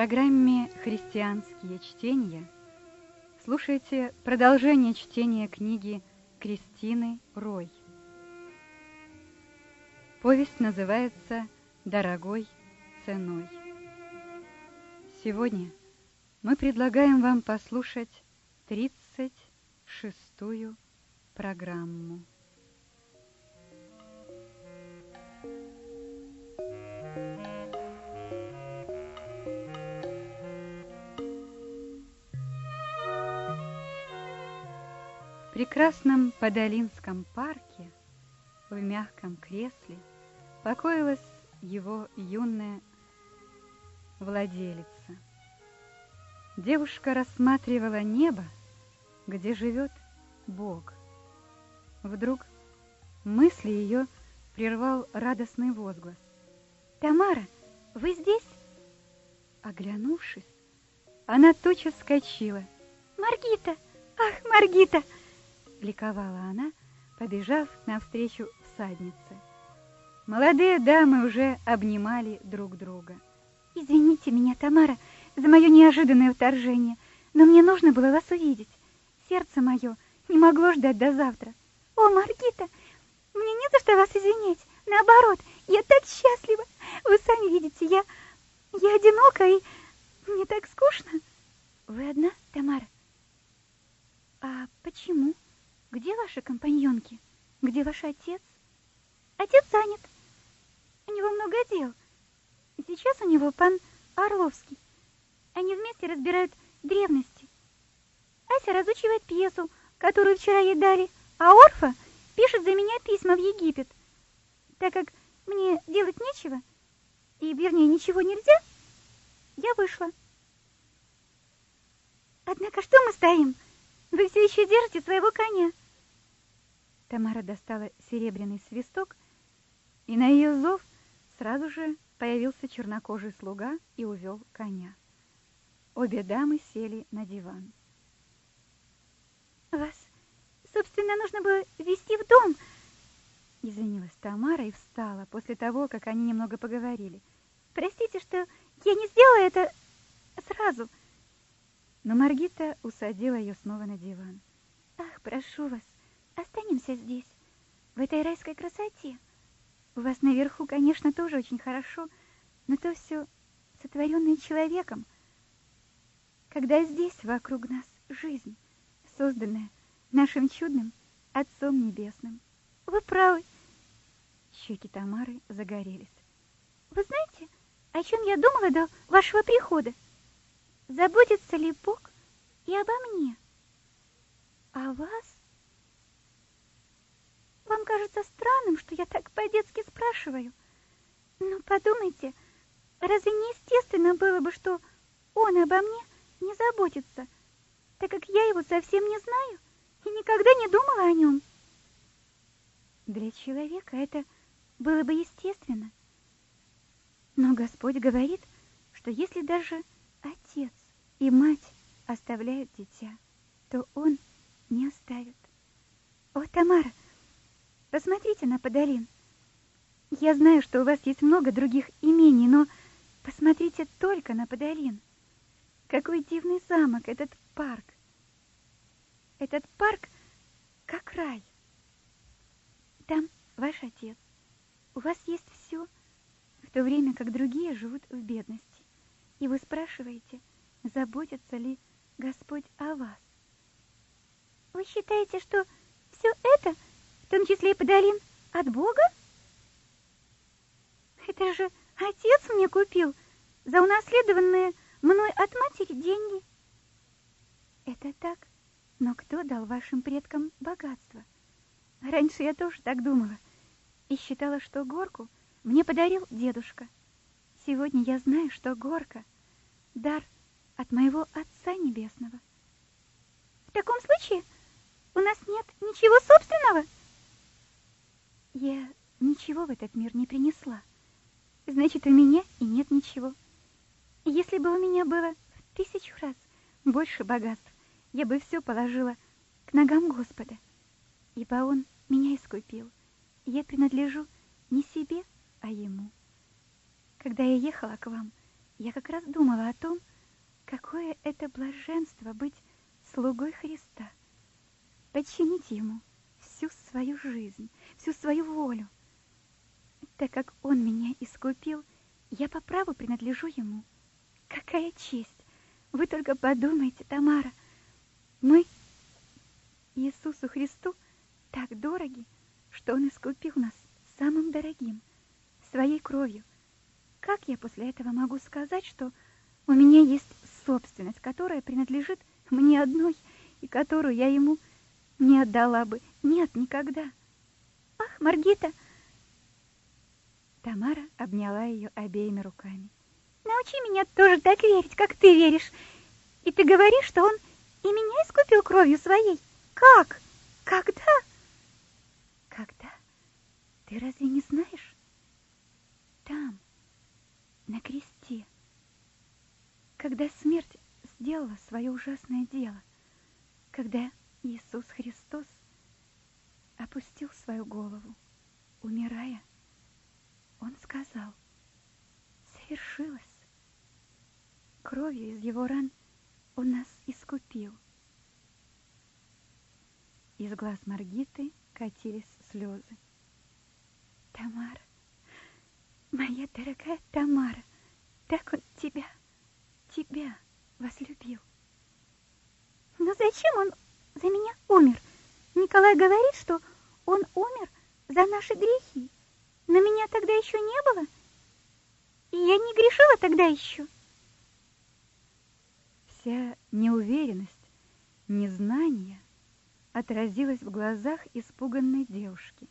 программе «Христианские чтения» слушайте продолжение чтения книги Кристины Рой. Повесть называется «Дорогой ценой». Сегодня мы предлагаем вам послушать 36-ю программу. Прекрасном Подолинском парке в мягком кресле покоилась его юная владелица. Девушка рассматривала небо, где живет Бог. Вдруг мысли ее прервал радостный возглас. «Тамара, вы здесь?» Оглянувшись, она тотчас вскочила. «Маргита! Ах, Маргита!» Ликовала она, побежав навстречу всаднице. Молодые дамы уже обнимали друг друга. «Извините меня, Тамара, за мое неожиданное вторжение, но мне нужно было вас увидеть. Сердце мое не могло ждать до завтра. О, Маргита, мне не за что вас извинять. Наоборот, я так счастлива. Вы сами видите, я, я одинока и мне так скучно. Вы одна, Тамара? А почему? Где ваши компаньонки? Где ваш отец? Отец занят. У него много дел. Сейчас у него пан Орловский. Они вместе разбирают древности. Ася разучивает пьесу, которую вчера ей дали, а Орфа пишет за меня письма в Египет. Так как мне делать нечего, и, вернее, ничего нельзя, я вышла. Однако что мы стоим? Вы все еще держите своего коня. Тамара достала серебряный свисток, и на ее зов сразу же появился чернокожий слуга и увел коня. Обе дамы сели на диван. «Вас, собственно, нужно было вести в дом», — извинилась Тамара и встала после того, как они немного поговорили. «Простите, что я не сделала это сразу». Но Маргита усадила ее снова на диван. «Ах, прошу вас, Останемся здесь, в этой райской красоте. У вас наверху, конечно, тоже очень хорошо, но то все сотворенное человеком. Когда здесь вокруг нас жизнь, созданная нашим чудным Отцом Небесным. Вы правы. Щеки Тамары загорелись. Вы знаете, о чем я думала до вашего прихода? Заботится ли Бог и обо мне? А вас вам кажется странным, что я так по-детски спрашиваю. Но подумайте, разве не естественно было бы, что он обо мне не заботится, так как я его совсем не знаю и никогда не думала о нем? Для человека это было бы естественно. Но Господь говорит, что если даже отец и мать оставляют дитя, то он не оставит. О, Тамара, Посмотрите на Подолин. Я знаю, что у вас есть много других имений, но посмотрите только на Подолин. Какой дивный замок этот парк. Этот парк как рай. Там ваш отец. У вас есть все, в то время как другие живут в бедности. И вы спрашиваете, заботится ли Господь о вас. Вы считаете, что все это в том числе и подарин от Бога? Это же отец мне купил за унаследованные мной от матери деньги. Это так, но кто дал вашим предкам богатство? Раньше я тоже так думала и считала, что горку мне подарил дедушка. Сегодня я знаю, что горка — дар от моего Отца Небесного. В таком случае у нас нет ничего собственного — я ничего в этот мир не принесла. Значит, у меня и нет ничего. Если бы у меня было в тысячу раз больше богатств, я бы все положила к ногам Господа, ибо Он меня искупил. Я принадлежу не себе, а Ему. Когда я ехала к вам, я как раз думала о том, какое это блаженство быть слугой Христа, подчинить Ему всю свою жизнь, всю свою волю. Так как Он меня искупил, я по праву принадлежу Ему. Какая честь! Вы только подумайте, Тамара, мы Иисусу Христу так дороги, что Он искупил нас самым дорогим, своей кровью. Как я после этого могу сказать, что у меня есть собственность, которая принадлежит мне одной и которую я ему не отдала бы? Нет, никогда. Ах, Маргита! Тамара обняла ее обеими руками. Научи меня тоже так верить, как ты веришь. И ты говоришь, что он и меня искупил кровью своей. Как? Когда? Когда? Ты разве не знаешь? Там, на кресте, когда смерть сделала свое ужасное дело, когда Иисус Христос опустил свою голову, умирая, Он сказал, совершилось. Кровью из его ран Он нас искупил. Из глаз Маргиты катились слезы. Тамара, моя дорогая Тамара, так он тебя, тебя возлюбил. Но зачем он за меня умер? Николай говорит, что он умер за наши грехи. Но меня тогда еще не было, и я не грешила тогда еще. Вся неуверенность, незнание — отразилось в глазах испуганной девушки.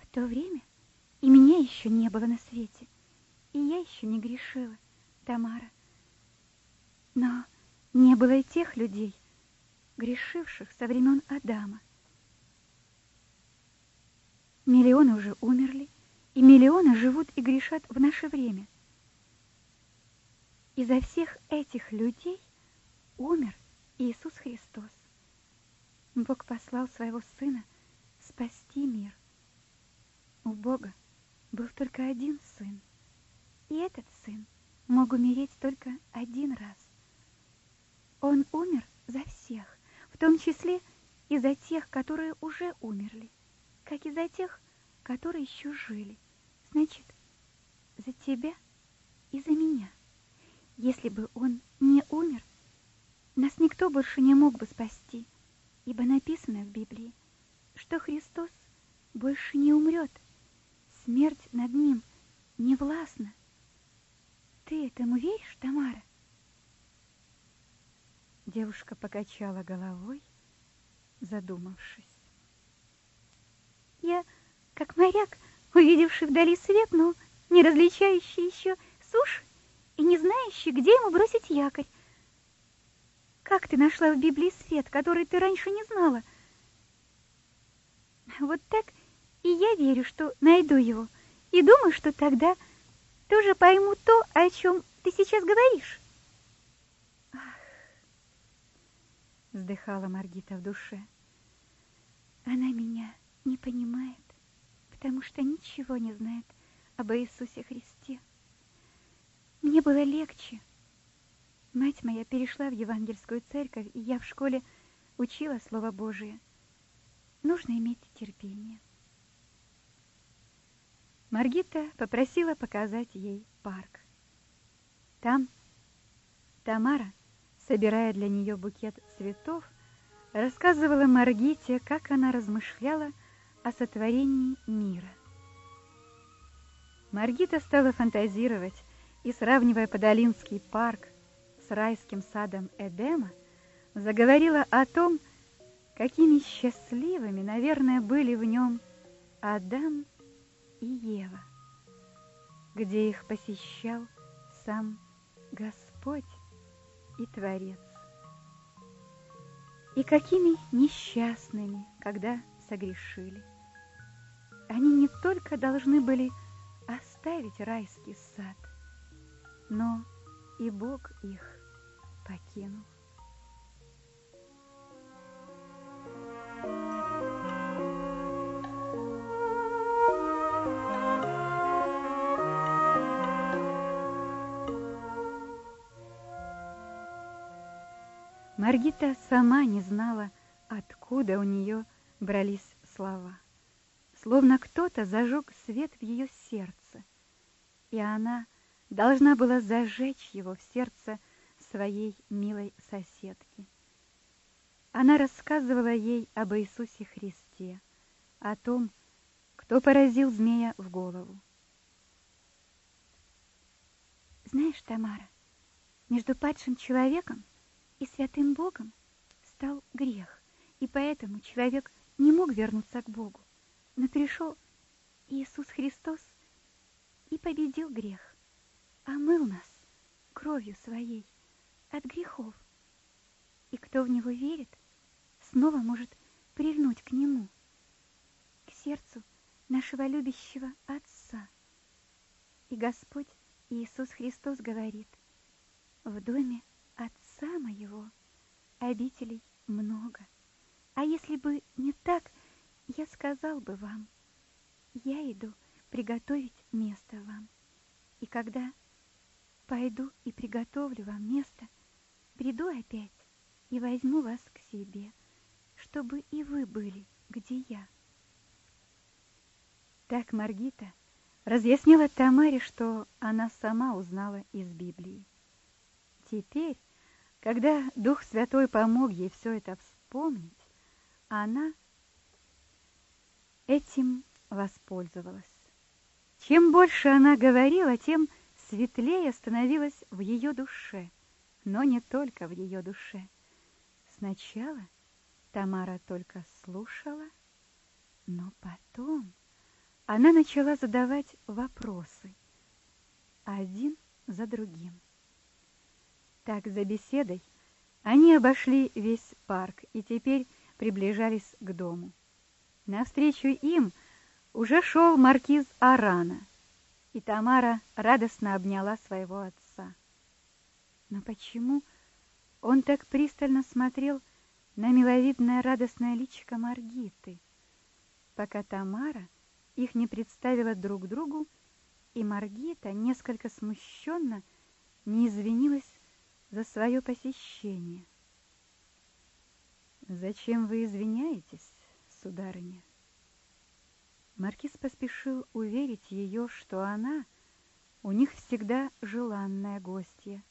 В то время и меня еще не было на свете, и я еще не грешила, Тамара. Но не было и тех людей, грешивших со времен Адама. Миллионы уже умерли, и миллионы живут и грешат в наше время. И за всех этих людей умер Иисус Христос. Бог послал своего Сына спасти мир. У Бога был только один Сын, и этот Сын мог умереть только один раз. Он умер за всех, том числе и за тех, которые уже умерли, как и за тех, которые еще жили. Значит, за тебя и за меня. Если бы он не умер, нас никто больше не мог бы спасти ибо написано в Библии, что Христос больше не умрет, смерть над ним не властна. Ты этому веришь, Тамара? Девушка покачала головой, задумавшись. Я, как моряк, увидевший вдали свет, но не различающий еще сушь и не знающий, где ему бросить якорь, как ты нашла в Библии свет, который ты раньше не знала? Вот так и я верю, что найду его. И думаю, что тогда тоже пойму то, о чем ты сейчас говоришь. Вздыхала Маргита в душе. Она меня не понимает, потому что ничего не знает об Иисусе Христе. Мне было легче, Мать моя перешла в евангельскую церковь, и я в школе учила Слово Божие. Нужно иметь терпение. Маргита попросила показать ей парк. Там Тамара, собирая для нее букет цветов, рассказывала Маргите, как она размышляла о сотворении мира. Маргита стала фантазировать и, сравнивая Подолинский парк с райским садом Эдема, заговорила о том, какими счастливыми, наверное, были в нем Адам и Ева, где их посещал сам Господь и Творец. И какими несчастными, когда согрешили. Они не только должны были оставить райский сад, но и Бог их покинул. Маргита сама не знала, откуда у нее брались слова. Словно кто-то зажег свет в ее сердце, и она должна была зажечь его в сердце своей милой соседки. Она рассказывала ей об Иисусе Христе, о том, кто поразил змея в голову. Знаешь, Тамара, между падшим человеком и святым Богом стал грех, и поэтому человек не мог вернуться к Богу. Но пришел Иисус Христос и победил грех, омыл нас кровью своей от грехов. И кто в Него верит, снова может прильнуть к Нему, к сердцу нашего любящего Отца. И Господь Иисус Христос говорит, в доме Отца моего обителей много. А если бы не так, я сказал бы вам, я иду приготовить место вам. И когда пойду и приготовлю вам место, приду опять и возьму вас к себе, чтобы и вы были, где я. Так Маргита разъяснила Тамаре, что она сама узнала из Библии. Теперь, когда Дух Святой помог ей все это вспомнить, она этим воспользовалась. Чем больше она говорила, тем светлее становилась в ее душе, но не только в ее душе. Сначала Тамара только слушала, но потом она начала задавать вопросы, один за другим. Так, за беседой, они обошли весь парк и теперь приближались к дому. Навстречу им уже шел маркиз Арана, и Тамара радостно обняла своего отца. Но почему он так пристально смотрел на миловидное радостное личико Маргиты, пока Тамара их не представила друг другу, и Маргита, несколько смущенно, не извинилась за свое посещение. «Зачем вы извиняетесь, сударыня?» Маркиз поспешил уверить ее, что она у них всегда желанная гостья,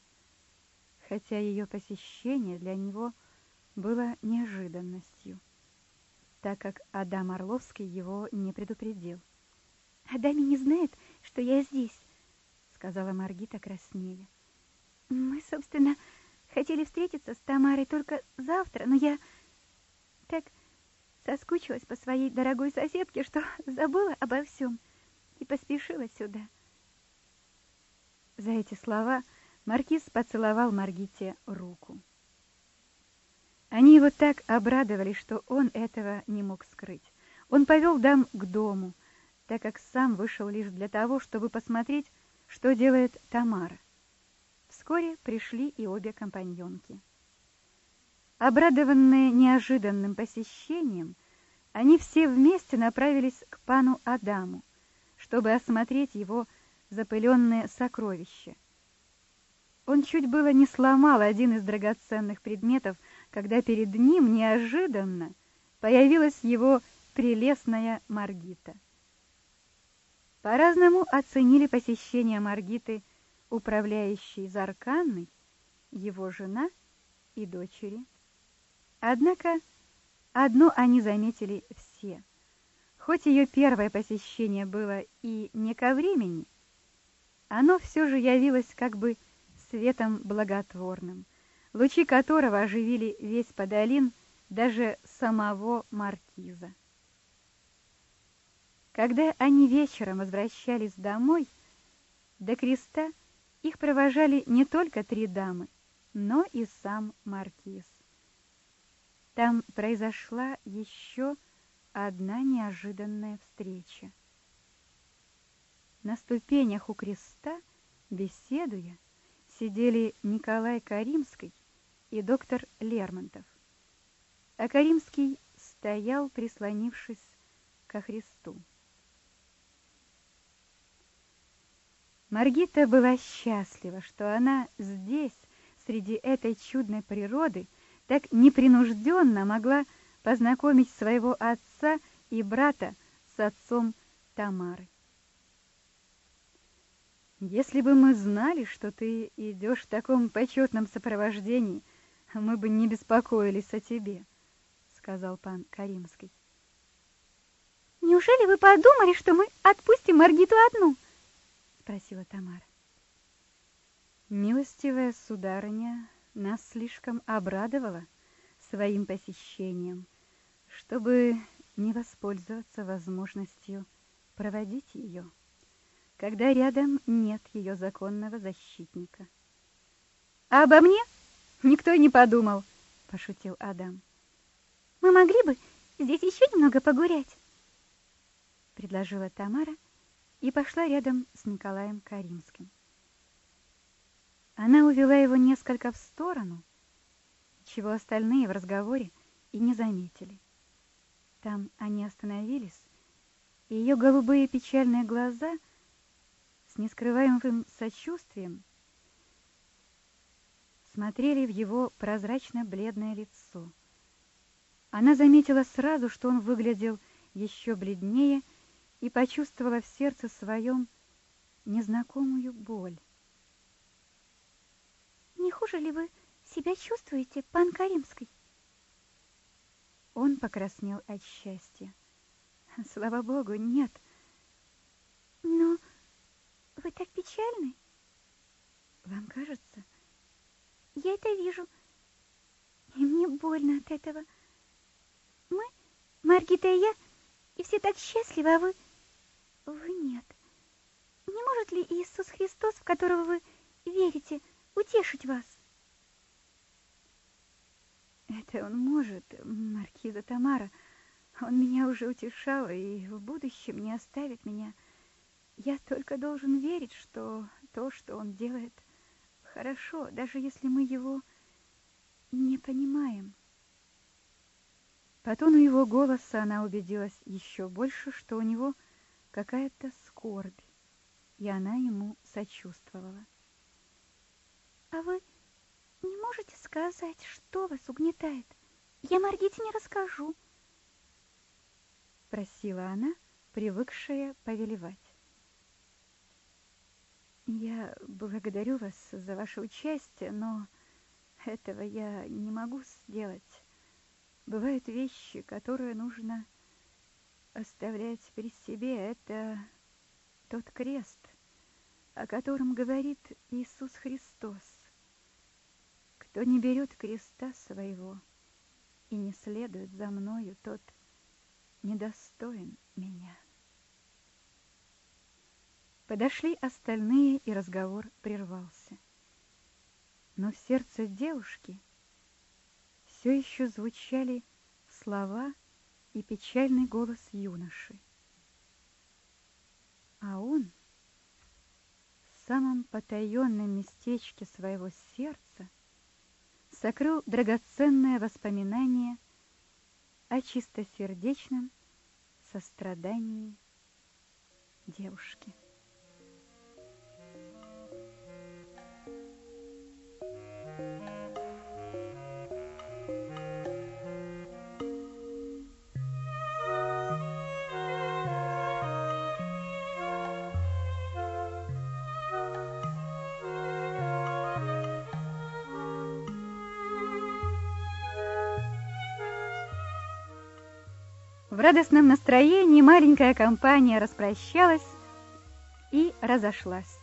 хотя ее посещение для него было неожиданностью так как Адам Орловский его не предупредил. «Адами не знает, что я здесь», — сказала Маргита краснее. «Мы, собственно, хотели встретиться с Тамарой только завтра, но я так соскучилась по своей дорогой соседке, что забыла обо всем и поспешила сюда». За эти слова Маркиз поцеловал Маргите руку. Они его так обрадовали, что он этого не мог скрыть. Он повел дам к дому, так как сам вышел лишь для того, чтобы посмотреть, что делает Тамара. Вскоре пришли и обе компаньонки. Обрадованные неожиданным посещением, они все вместе направились к пану Адаму, чтобы осмотреть его запыленные сокровища. Он чуть было не сломал один из драгоценных предметов, когда перед ним неожиданно появилась его прелестная Маргита. По-разному оценили посещение Маргиты управляющей Зарканной, его жена и дочери. Однако одно они заметили все. Хоть ее первое посещение было и не ко времени, оно все же явилось как бы светом благотворным, лучи которого оживили весь подолин, даже самого маркиза. Когда они вечером возвращались домой, до креста их провожали не только три дамы, но и сам маркиз. Там произошла еще одна неожиданная встреча. На ступенях у креста, беседуя, сидели Николай Каримский и доктор Лермонтов. А Каримский стоял, прислонившись ко Христу. Маргита была счастлива, что она здесь, среди этой чудной природы, так непринужденно могла познакомить своего отца и брата с отцом Тамары. Если бы мы знали, что ты идешь в таком почетном сопровождении, мы бы не беспокоились о тебе, сказал пан Каримский. Неужели вы подумали, что мы отпустим Маргиту одну? Спросила Тамара. Милостивая сударыня нас слишком обрадовала своим посещением, чтобы не воспользоваться возможностью проводить ее, когда рядом нет ее законного защитника. А обо мне никто не подумал, пошутил Адам. Мы могли бы здесь еще немного погулять, предложила Тамара и пошла рядом с Николаем Каримским. Она увела его несколько в сторону, чего остальные в разговоре и не заметили. Там они остановились, и ее голубые печальные глаза с нескрываемым сочувствием смотрели в его прозрачно-бледное лицо. Она заметила сразу, что он выглядел еще бледнее, и почувствовала в сердце своем незнакомую боль. Не хуже ли вы себя чувствуете, пан Каримский? Он покраснел от счастья. Слава богу, нет. Но вы так печальны. Вам кажется? Я это вижу. И мне больно от этого. Мы, Маргита и я, и все так счастливы, а вы... Вы нет. Не может ли Иисус Христос, в которого вы верите, утешить вас. Это он может, маркиза Тамара. Он меня уже утешал и в будущем не оставит меня. Я только должен верить, что то, что он делает, хорошо, даже если мы его не понимаем. По тону его голоса она убедилась еще больше, что у него какая-то скорбь, и она ему сочувствовала. А вы не можете сказать, что вас угнетает? Я Маргите не расскажу. Просила она, привыкшая повелевать. Я благодарю вас за ваше участие, но этого я не могу сделать. Бывают вещи, которые нужно оставлять при себе. Это тот крест, о котором говорит Иисус Христос. Кто не берет креста своего и не следует за мною, тот недостоин меня. Подошли остальные, и разговор прервался. Но в сердце девушки все еще звучали слова и печальный голос юноши. А он в самом потаенном местечке своего сердца сокрыл драгоценное воспоминание о чистосердечном сострадании девушки. Радостном настроении маленькая компания распрощалась и разошлась.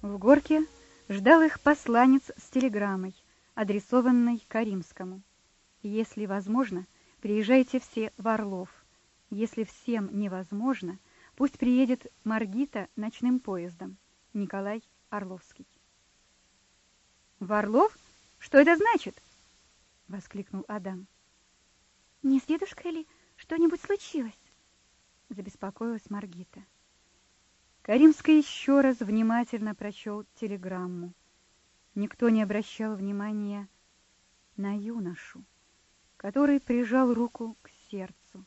В горке ждал их посланец с телеграммой, адресованной Каримскому. Если возможно, приезжайте все в Орлов. Если всем невозможно, пусть приедет Маргита ночным поездом. Николай Орловский. В Орлов? Что это значит? воскликнул Адам. Не с дедушкой ли что-нибудь случилось? Забеспокоилась Маргита. Каримский еще раз внимательно прочел телеграмму. Никто не обращал внимания на юношу, который прижал руку к сердцу.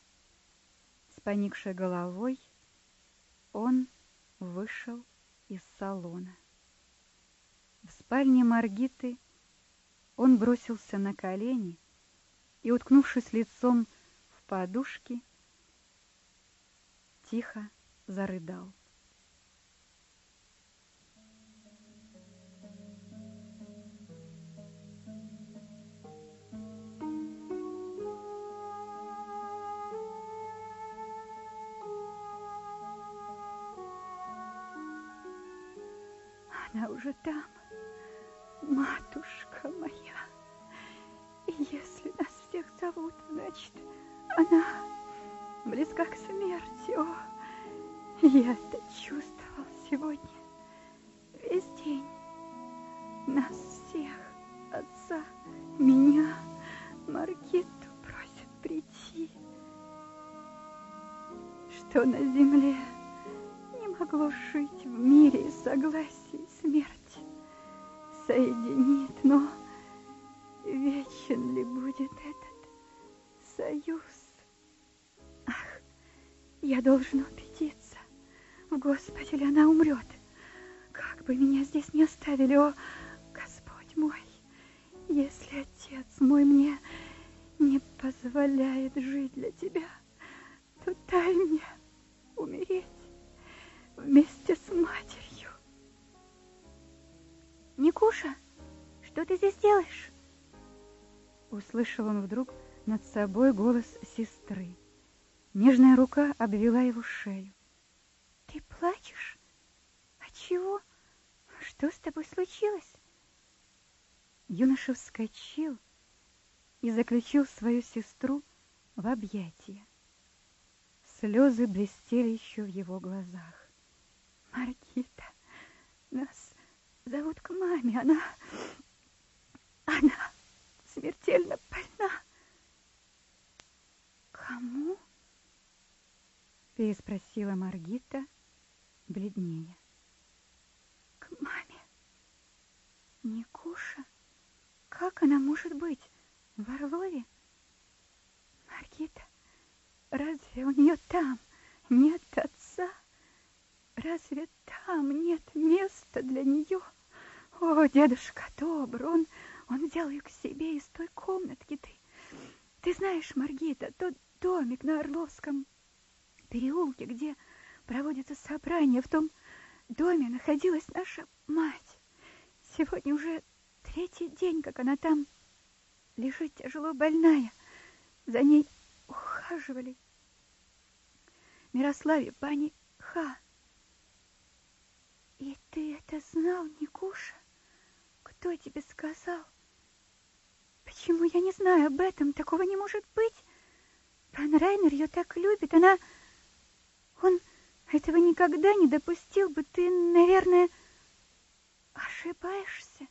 С поникшей головой он вышел из салона. В спальне Маргиты он бросился на колени и, уткнувшись лицом подушки, тихо зарыдал. Она уже там, матушка моя. И если нас всех зовут, значит, она близка к смерти. О, я это чувствовал сегодня весь день. Нас всех, отца, меня, Маргиту просят прийти. Что на земле не могло жить в мире и согласии смерти соединит, но вечен ли будет этот союз? Я должен убедиться, в Господе ли она умрет. Как бы меня здесь не оставили, о, Господь мой, если Отец мой мне не позволяет жить для Тебя, то дай мне умереть вместе с матерью. Никуша, что ты здесь делаешь? Услышал он вдруг над собой голос сестры. Нежная рука обвела его шею. Ты плачешь? От чего? Что с тобой случилось? Юноша вскочил и заключил свою сестру в объятия. Слезы блестели еще в его глазах. Маргита, нас зовут к маме. Она... Она смертельно больна. Кому? Переспросила Маргита, бледнее. К маме. Никуша? Как она может быть в Орлове? Маргита, разве у нее там нет отца? Разве там нет места для нее? О, дедушка добр, он, он взял ее к себе из той комнатки. Ты, ты знаешь, Маргита, тот домик на Орловском переулке, где проводятся собрания, в том доме находилась наша мать. Сегодня уже третий день, как она там лежит тяжело больная. За ней ухаживали. Мирославе, пани Ха. И ты это знал, Никуша? Кто тебе сказал? Почему я не знаю об этом? Такого не может быть. Пан Райнер ее так любит. Она... Он этого никогда не допустил бы. Ты, наверное, ошибаешься.